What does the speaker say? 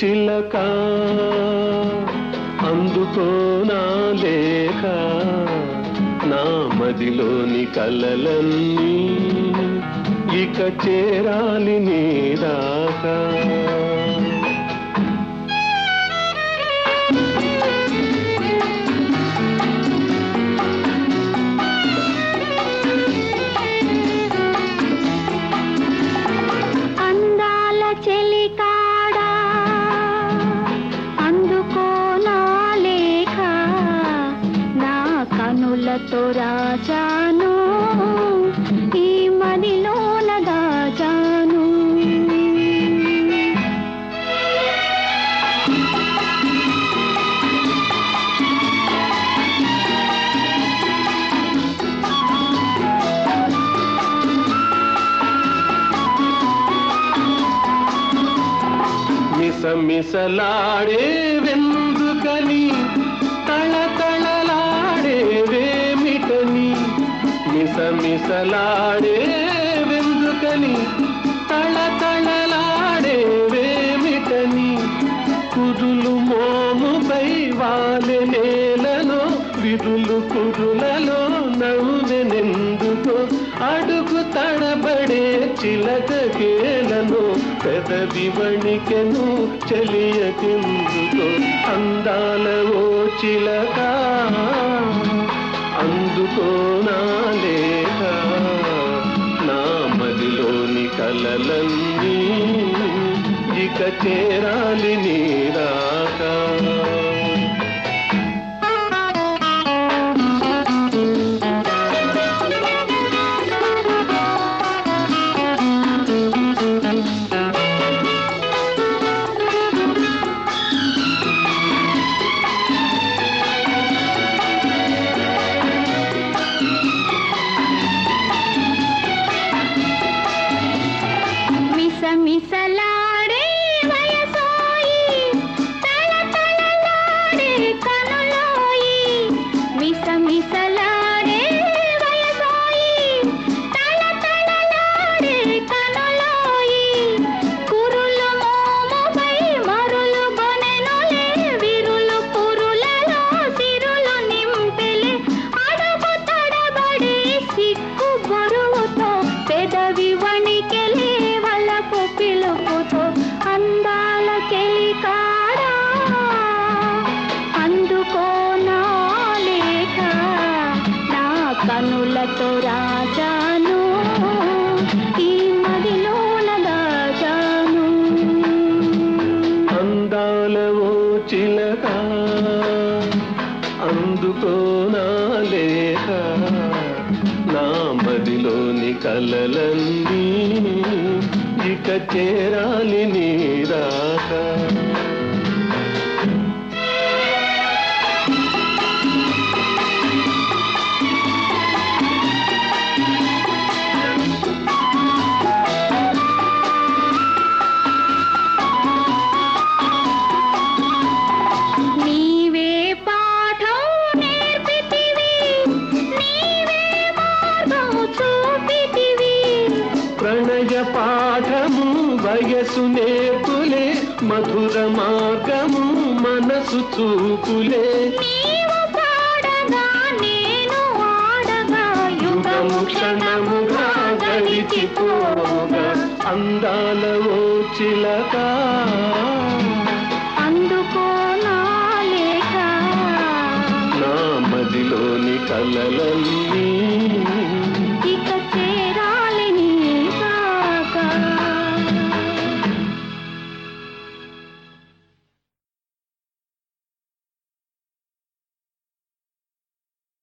చిలక అందుకోనా లేఖ నా మదిలోని కలలన్నీ ఇక చేరాలి నీ దాకా. కనులతో రాజాను ఈ మదిలోన దాచాను మిసమిసలాడే వెందుకని మిసమిసలాడే వెందుకని తళతళలాడే వేమిటని కుదులు మోముపై వాలె నేలలో విరులు కురులలో నవ్వెనెందుకో అడుగు తడబడే చిలక కేలను పెదవి వణికెను చెలియకెందుకో అందాల ఓ చిలక. ఇక చేరాలి నీరాక మిసమిసలాడే కనులతో రాజాను ఈ మదిలోన దాచాను అందాల ఓ చిలక అందుకోనా లేక నా మదిలోని కలలన్నీ ఇక చేరాలి నీరా. సహజ పాఠము వయసు నేర్పులే మధుర మార్గము మనసు చూపులే. అందాల ఓ చిలక అందుకోలేక నా మదిలోని కలలన్నీ